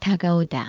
다가오다.